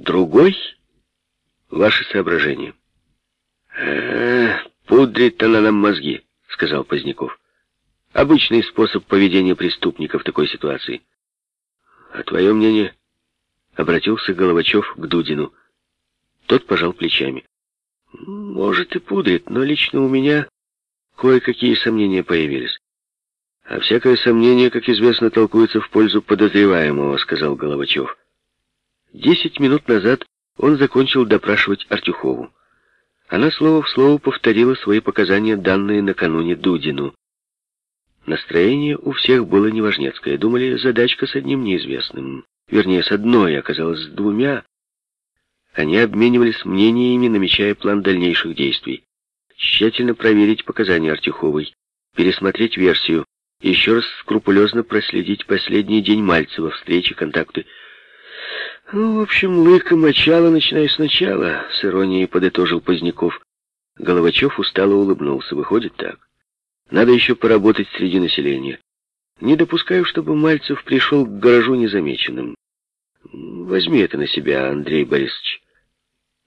другой — ваше соображение. «Э, пудрит она нам мозги», — сказал Поздняков. «Обычный способ поведения преступника в такой ситуации». «А твое мнение?» — обратился Головачев к Дудину. Тот пожал плечами. «Может, и пудрит, но лично у меня кое-какие сомнения появились. А всякое сомнение, как известно, толкуется в пользу подозреваемого, сказал Головачев. Десять минут назад он закончил допрашивать Артюхову. Она слово в слово повторила свои показания, данные накануне Дудину. Настроение у всех было неважнецкое. Думали, задачка с одним неизвестным. Вернее, с одной, оказалось, с двумя. Они обменивались мнениями, намечая план дальнейших действий. Тщательно проверить показания Артюховой, пересмотреть версию, еще раз скрупулезно проследить последний день Мальцева, встречи, контакты. Ну, в общем, лыка мочала, начиная сначала, с иронией подытожил Поздняков. Головачев устало улыбнулся. Выходит так. Надо еще поработать среди населения. Не допускаю, чтобы Мальцев пришел к гаражу незамеченным. Возьми это на себя, Андрей Борисович.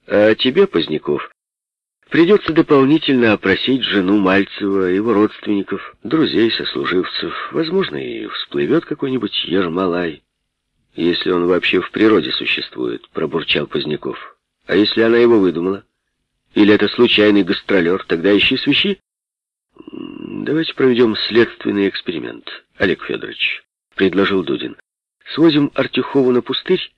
А тебе, Поздняков, Придется дополнительно опросить жену Мальцева, его родственников, друзей, сослуживцев. Возможно, и всплывет какой-нибудь Ермолай, если он вообще в природе существует, пробурчал Поздняков. А если она его выдумала? Или это случайный гастролер? Тогда ищи свищи. Давайте проведем следственный эксперимент, Олег Федорович, предложил Дудин. Свозим Артюхову на пустырь,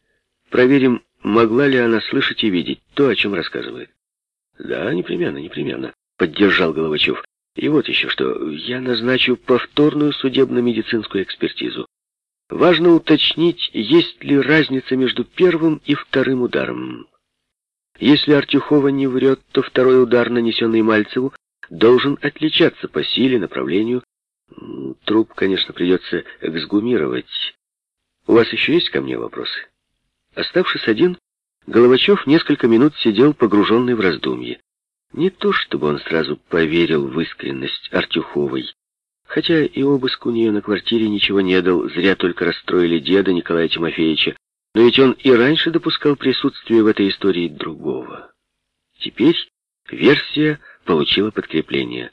проверим, могла ли она слышать и видеть то, о чем рассказывает. Да, непременно, непременно, поддержал Головачев. И вот еще что, я назначу повторную судебно-медицинскую экспертизу. Важно уточнить, есть ли разница между первым и вторым ударом. Если Артюхова не врет, то второй удар, нанесенный Мальцеву, должен отличаться по силе, направлению. Труп, конечно, придется эксгумировать. У вас еще есть ко мне вопросы? Оставшись один, Головачев несколько минут сидел погруженный в раздумье. Не то, чтобы он сразу поверил в искренность Артюховой. Хотя и обыск у нее на квартире ничего не дал, зря только расстроили деда Николая Тимофеевича. Но ведь он и раньше допускал присутствие в этой истории другого. Теперь версия получила подкрепление.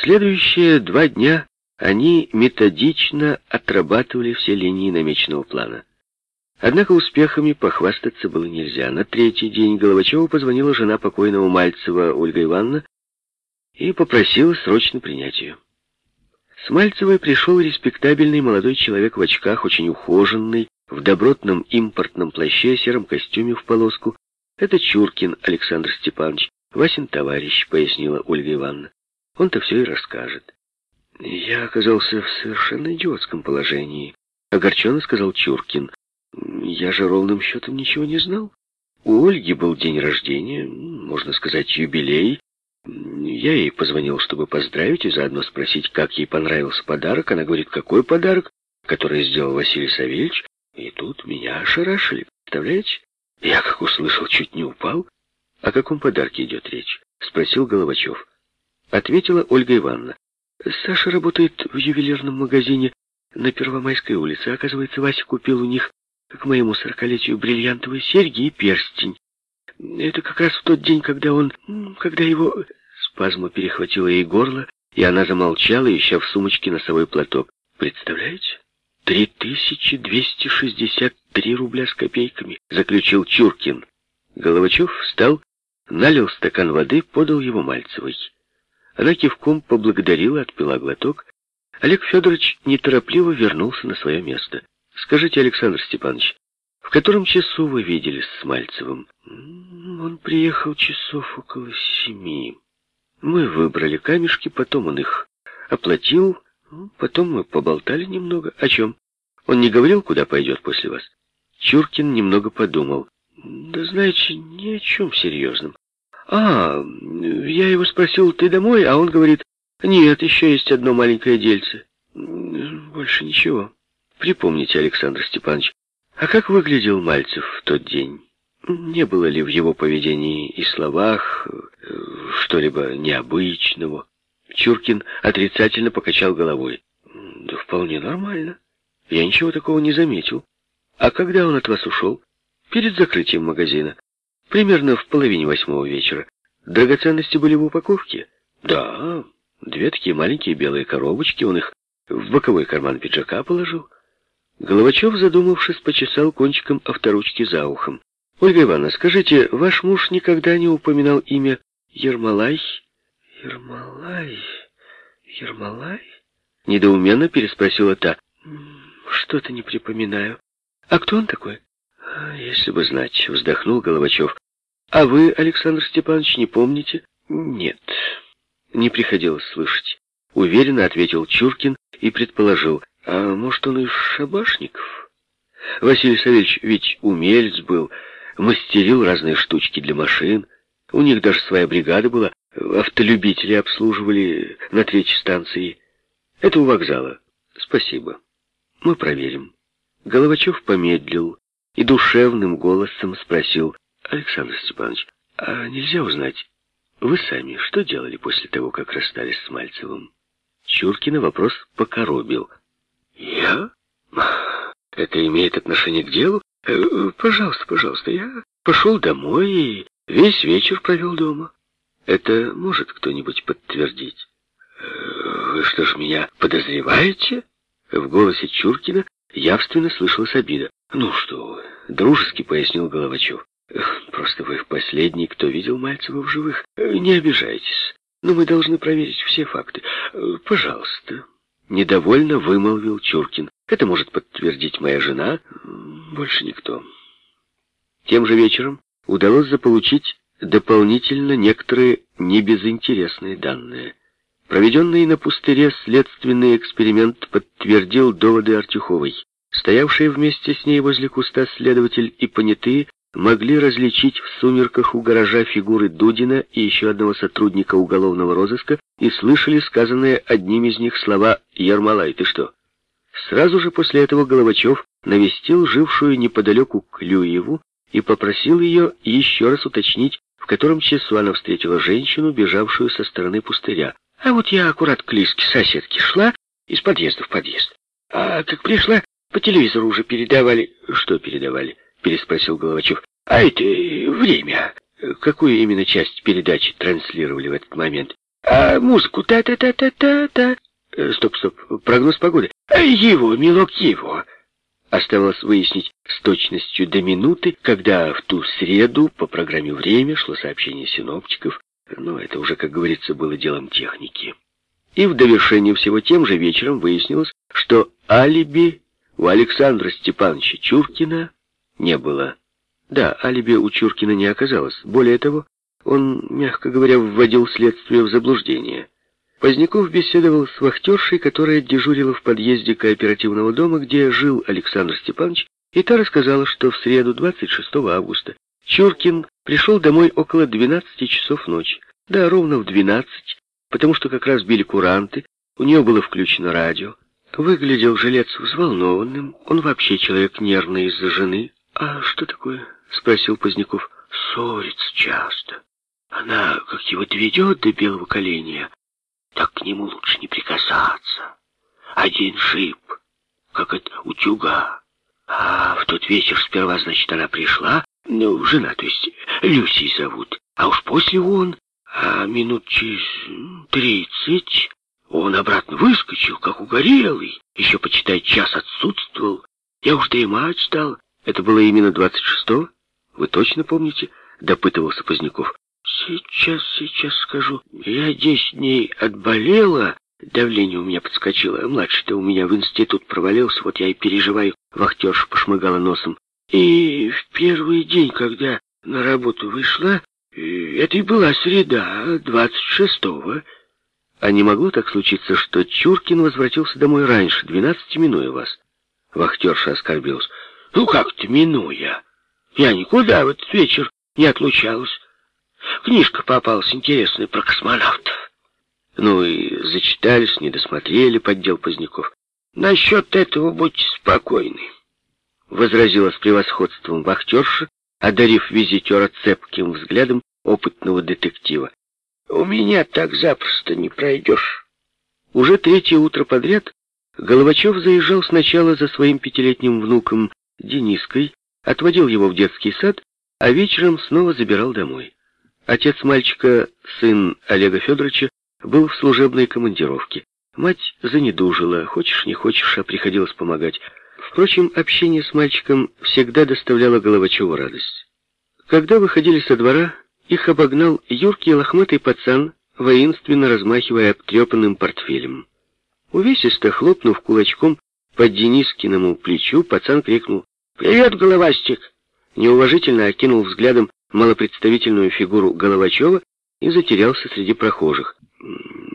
Следующие два дня они методично отрабатывали все линии намеченного плана. Однако успехами похвастаться было нельзя. На третий день Головачеву позвонила жена покойного Мальцева Ольга Ивановна и попросила срочно принять ее. С Мальцевой пришел респектабельный молодой человек в очках, очень ухоженный, в добротном импортном плаще, сером костюме в полоску. Это Чуркин Александр Степанович, Васин товарищ, пояснила Ольга Ивановна. Он-то все и расскажет. Я оказался в совершенно идиотском положении, огорченно сказал Чуркин. Я же ровным счетом ничего не знал. У Ольги был день рождения, можно сказать, юбилей. Я ей позвонил, чтобы поздравить и заодно спросить, как ей понравился подарок. Она говорит, какой подарок, который сделал Василий Савельевич. И тут меня ошарашили, представляете? Я, как услышал, чуть не упал. О каком подарке идет речь? Спросил Головачев. Ответила Ольга Ивановна. Саша работает в ювелирном магазине на Первомайской улице. Оказывается, Вася купил у них к моему сорокалетию бриллиантовые серьги и перстень. Это как раз в тот день, когда он... когда его... Спазма перехватила ей горло, и она замолчала, ища в сумочке носовой платок. Представляете? Три тысячи двести шестьдесят три рубля с копейками, заключил Чуркин. Головачев встал, налил стакан воды, подал его Мальцевой. Она кивком поблагодарила, отпила глоток. Олег Федорович неторопливо вернулся на свое место. Скажите, Александр Степанович, в котором часу вы виделись с Мальцевым? Он приехал часов около семи. Мы выбрали камешки, потом он их оплатил, потом мы поболтали немного. О чем? Он не говорил, куда пойдет после вас? Чуркин немного подумал. Да знаете, ни о чем серьезном. А, я его спросил, ты домой? А он говорит, нет, еще есть одно маленькое дельце. Больше ничего. Припомните, Александр Степанович, а как выглядел Мальцев в тот день? Не было ли в его поведении и словах э, что-либо необычного? Чуркин отрицательно покачал головой. Да вполне нормально. Я ничего такого не заметил. А когда он от вас ушел? перед закрытием магазина. Примерно в половине восьмого вечера. Драгоценности были в упаковке? Да, две такие маленькие белые коробочки, он их в боковой карман пиджака положил. Головачев, задумавшись, почесал кончиком авторучки за ухом. «Ольга Ивановна, скажите, ваш муж никогда не упоминал имя Ермолай?» «Ермолай? Ермолай?» Недоуменно переспросила та. «Что-то не припоминаю. А кто он такой?» «А, «Если бы знать», — вздохнул Головачев. «А вы, Александр Степанович, не помните?» «Нет, не приходилось слышать». Уверенно ответил Чуркин и предположил. «А может, он из шабашников?» Василий Савельевич ведь умелец был, мастерил разные штучки для машин. У них даже своя бригада была, автолюбители обслуживали на третьей станции. Это у вокзала. Спасибо. Мы проверим. Головачев помедлил и душевным голосом спросил, Александр Степанович, а нельзя узнать, вы сами что делали после того, как расстались с Мальцевым? Чуркина вопрос покоробил. Я? Это имеет отношение к делу? Э, пожалуйста, пожалуйста, я пошел домой и весь вечер провел дома. Это может кто-нибудь подтвердить? Э, вы что ж меня подозреваете? В голосе Чуркина явственно слышалась обида. Ну что вы, дружески пояснил Головачев. Просто вы последний, кто видел Мальцева в живых. Не обижайтесь, но мы должны проверить все факты. Пожалуйста. Недовольно вымолвил Чуркин. Это может подтвердить моя жена, больше никто. Тем же вечером удалось заполучить дополнительно некоторые небезынтересные данные. Проведенный на пустыре следственный эксперимент подтвердил доводы Артюховой. Стоявшие вместе с ней возле куста следователь и понятые могли различить в сумерках у гаража фигуры Дудина и еще одного сотрудника уголовного розыска и слышали сказанные одним из них слова «Ермолай, ты что?». Сразу же после этого Головачев навестил жившую неподалеку Клюеву и попросил ее еще раз уточнить, в котором часу она встретила женщину, бежавшую со стороны пустыря. А вот я аккурат к Лиске соседке шла из подъезда в подъезд. А как пришла, по телевизору уже передавали... Что передавали? Переспросил Головачев. А это время. Какую именно часть передачи транслировали в этот момент? А музыку та-та-та-та-та-та. Э, стоп, стоп. Прогноз погоды. А его, милок, его. Оставалось выяснить с точностью до минуты, когда в ту среду по программе «Время» шло сообщение синоптиков, но это уже, как говорится, было делом техники. И в довершение всего тем же вечером выяснилось, что алиби у Александра Степановича Чуркина не было. Да, алиби у Чуркина не оказалось. Более того, он, мягко говоря, вводил следствие в заблуждение. Поздняков беседовал с вахтершей, которая дежурила в подъезде кооперативного дома, где жил Александр Степанович, и та рассказала, что в среду 26 августа Чуркин пришел домой около 12 часов ночи. Да, ровно в 12, потому что как раз били куранты, у нее было включено радио. Выглядел жилец взволнованным, он вообще человек нервный из-за жены. «А что такое?» — спросил Поздняков. «Ссорится часто. Она, как его доведет до белого коленя, так к нему лучше не прикасаться. Один шип, как от утюга. А в тот вечер сперва, значит, она пришла, ну, жена, то есть, Люси зовут, а уж после он, а минут через тридцать он обратно выскочил, как угорелый, еще, почитай, час отсутствовал. Я уж дремать стал. Это было именно двадцать шестого? Вы точно помните? Допытывался Поздняков. Сейчас, сейчас скажу. Я десять дней отболела, давление у меня подскочило. Младший-то у меня в институт провалился, вот я и переживаю. Вахтерша пошмыгала носом. И в первый день, когда на работу вышла, э, это и была среда, двадцать шестого. А не могло так случиться, что Чуркин возвратился домой раньше, двенадцати минуя вас? Вахтерша оскорбилась. Ну как-то минуя. Я никуда в этот вечер не отлучалась. Книжка попалась интересная про космонавтов. Ну и зачитались, не досмотрели, поддел Поздняков. Насчет этого будьте спокойны. Возразила с превосходством вахтерша, одарив визитера цепким взглядом опытного детектива. У меня так запросто не пройдешь. Уже третье утро подряд Головачев заезжал сначала за своим пятилетним внуком Дениской, отводил его в детский сад, а вечером снова забирал домой. Отец мальчика, сын Олега Федоровича, был в служебной командировке. Мать занедужила, хочешь не хочешь, а приходилось помогать. Впрочем, общение с мальчиком всегда доставляло Головачеву радость. Когда выходили со двора, их обогнал юркий лохматый пацан, воинственно размахивая обтрепанным портфелем. Увесисто хлопнув кулачком по Денискиному плечу, пацан крикнул «Привет, головастик!» Неуважительно окинул взглядом малопредставительную фигуру Головачева и затерялся среди прохожих.